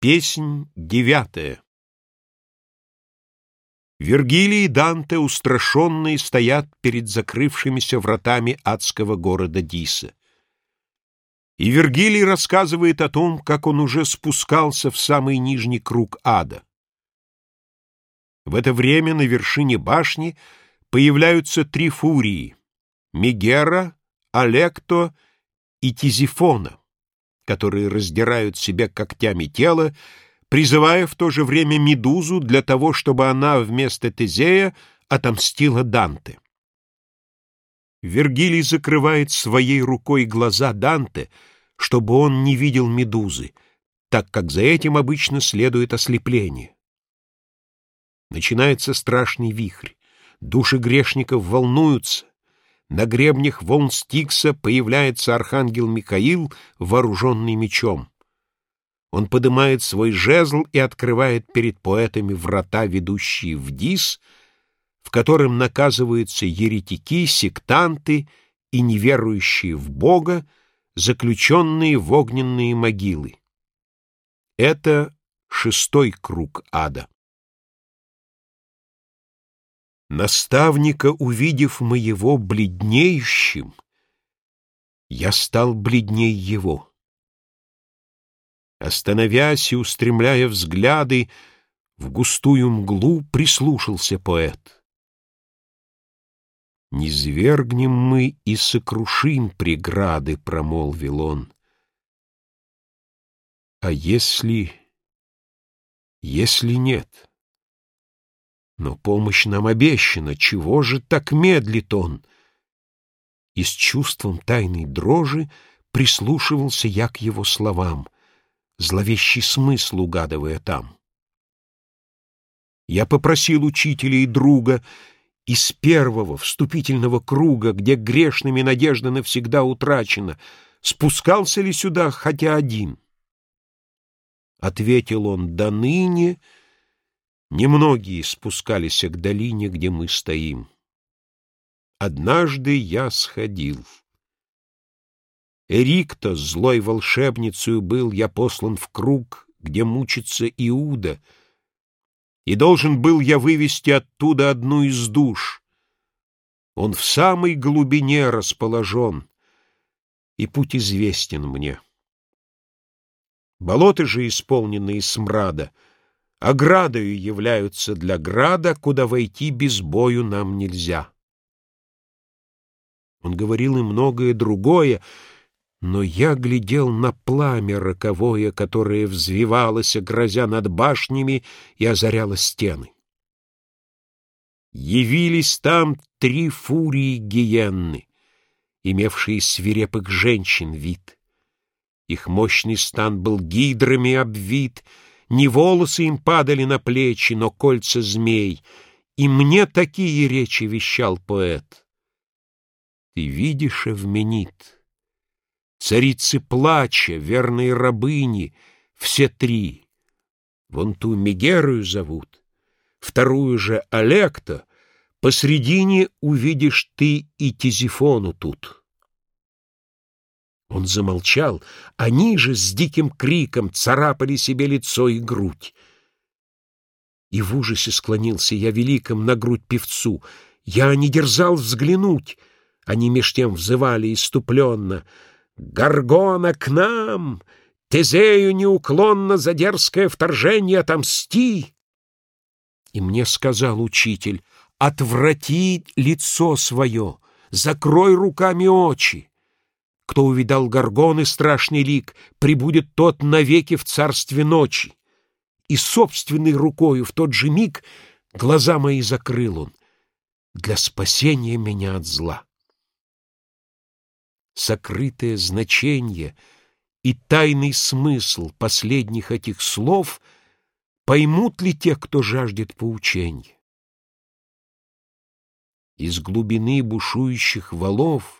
Песнь девятая Вергилий и Данте, устрашенные, стоят перед закрывшимися вратами адского города Диса. И Вергилий рассказывает о том, как он уже спускался в самый нижний круг ада. В это время на вершине башни появляются три фурии — Мегера, Алекто и Тизифона которые раздирают себе когтями тело, призывая в то же время Медузу для того, чтобы она вместо Тезея отомстила Данте. Вергилий закрывает своей рукой глаза Данте, чтобы он не видел Медузы, так как за этим обычно следует ослепление. Начинается страшный вихрь. Души грешников волнуются, на гребнях волн Стикса появляется архангел Михаил, вооруженный мечом. Он поднимает свой жезл и открывает перед поэтами врата, ведущие в Дис, в котором наказываются еретики, сектанты и неверующие в Бога, заключенные в огненные могилы. Это шестой круг ада. Наставника, увидев моего бледнеющим, я стал бледней его. Остановясь и устремляя взгляды, в густую мглу прислушался поэт. «Не свергнем мы и сокрушим преграды», — промолвил он. «А если... если нет?» Но помощь нам обещана, чего же так медлит он? И с чувством тайной дрожи прислушивался я к его словам, зловещий смысл угадывая там. Я попросил учителя и друга из первого вступительного круга, где грешными надежда навсегда утрачена, спускался ли сюда хотя один? Ответил он, да ныне — Немногие спускались к долине, где мы стоим. Однажды я сходил. Эрикто, злой волшебницей, был я послан в круг, где мучится Иуда, и должен был я вывести оттуда одну из душ. Он в самой глубине расположен, и путь известен мне. Болоты же, исполненные смрада, — оградою являются для града, куда войти без бою нам нельзя. Он говорил и многое другое, но я глядел на пламя роковое, которое взвивалось, грозя над башнями и озаряло стены. Явились там три фурии гиенны, имевшие свирепых женщин вид. Их мощный стан был гидрами обвит — не волосы им падали на плечи, но кольца змей. И мне такие речи вещал поэт. Ты видишь, Эвменит, царицы плача, верные рабыни, все три. Вон ту Мегерую зовут, вторую же Олекта, посредине увидишь ты и Тизифону тут. Он замолчал, они же с диким криком царапали себе лицо и грудь. И в ужасе склонился я великом на грудь певцу. Я не дерзал взглянуть. Они меж тем взывали иступленно. «Гаргона к нам! Тезею неуклонно за дерзкое вторжение отомсти!» И мне сказал учитель, «Отврати лицо свое, закрой руками очи. Кто увидал горгоны страшный лик, прибудет тот навеки в царстве ночи. И собственной рукою в тот же миг глаза мои закрыл он для спасения меня от зла. Сокрытое значение и тайный смысл последних этих слов поймут ли те, кто жаждет поучения? Из глубины бушующих валов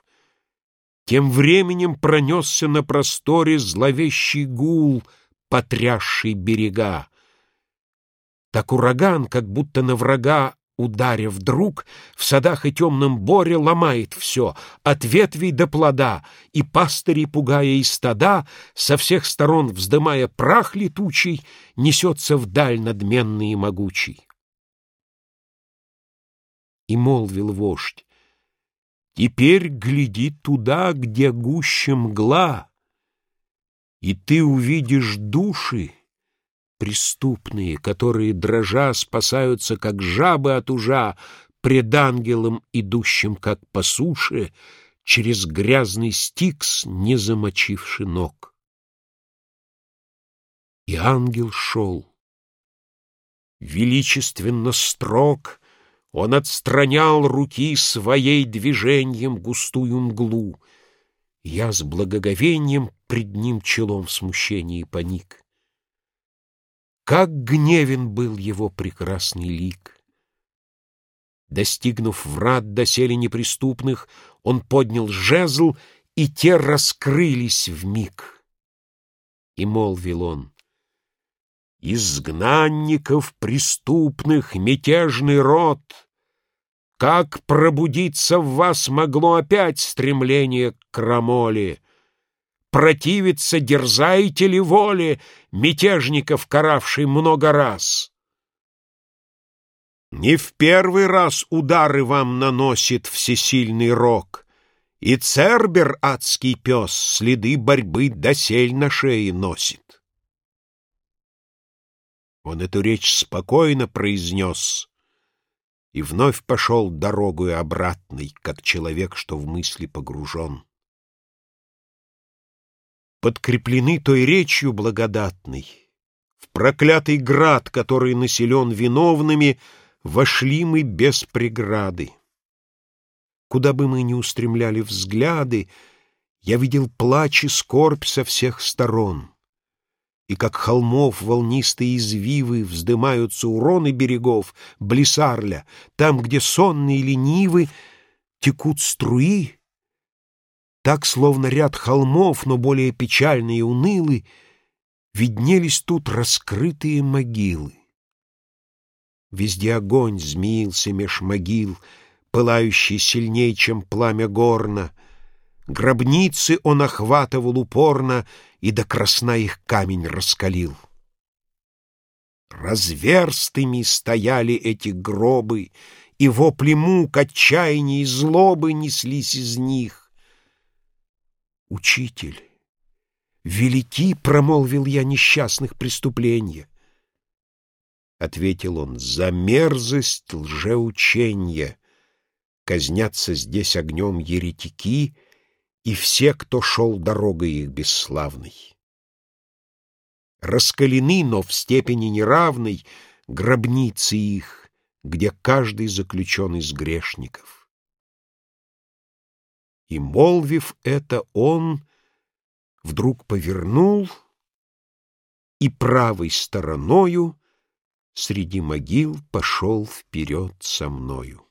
тем временем пронесся на просторе зловещий гул, потрясший берега. Так ураган, как будто на врага ударя вдруг, в садах и темном боре ломает все, от ветвей до плода, и пастыри, пугая и стада, со всех сторон вздымая прах летучий, несется вдаль надменный и могучий. И молвил вождь, «Теперь гляди туда, где гуще мгла, и ты увидишь души, преступные, которые, дрожа, спасаются, как жабы от ужа, пред ангелом, идущим, как по суше, через грязный стикс, не замочивши ног. И ангел шел. Величественно строг он отстранял руки своей движением густую мглу. Я с благоговением пред ним челом в смущении поник. Как гневен был его прекрасный лик! Достигнув врат доселе неприступных, он поднял жезл, и те раскрылись в миг. И молвил он, «Изгнанников преступных мятежный род, как пробудиться в вас могло опять стремление к крамоле? Противиться дерзаете ли воле мятежников, каравшей много раз? Не в первый раз удары вам наносит всесильный рок, И Цербер, адский пес, следы борьбы досель на шее носит. Он эту речь спокойно произнес и вновь пошел дорогою обратной, как человек, что в мысли погружен подкреплены той речью благодатной, в проклятый град, который населен виновными, вошли мы без преграды. Куда бы мы ни устремляли взгляды, я видел плач и скорбь со всех сторон. И как холмов волнистые извивы Вздымаются уроны берегов Блисарля, там, где сонные ленивы Текут струи, так, словно ряд холмов, но более печальные и унылы, виднелись тут раскрытые могилы. Везде огонь змеился меж могил, пылающий сильней, чем пламя горна. Гробницы он охватывал упорно и до красна их камень раскалил. Разверстыми стояли эти гробы, и вопли мук, отчаяния и злобы неслись из них. «Учитель, велики, — промолвил я, — несчастных преступления». Ответил он, «За мерзость лжеученья казнятся здесь огнем еретики и все, кто шел дорогой их бесславной. Раскалены, но в степени неравной, гробницы их, где каждый заключен из грешников. И, молвив это, он вдруг повернул и правой стороною среди могил пошел вперед со мною.